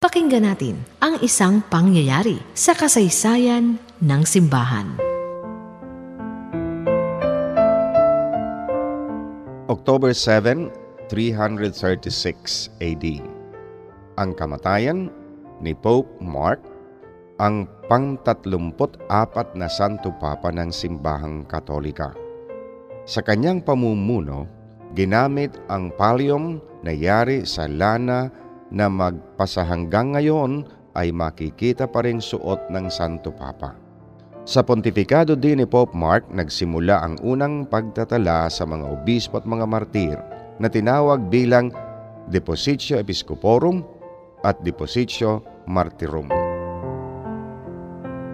Pakinggan natin ang isang pangyayari sa kasaysayan ng simbahan. October 7, 336 AD. Ang kamatayan ni Pope Mark, ang pang-34 na Santo Papa ng Simbahang Katolika. Sa kanyang pamumuno, ginamit ang pallium na yari sa lana na magpasahanggang ngayon ay makikita pa rin suot ng Santo Papa. Sa pontifikado din ni Pope Mark, nagsimula ang unang pagtatala sa mga obispo at mga martir na tinawag bilang Depositio Episcoporum at Depositio Martyrum.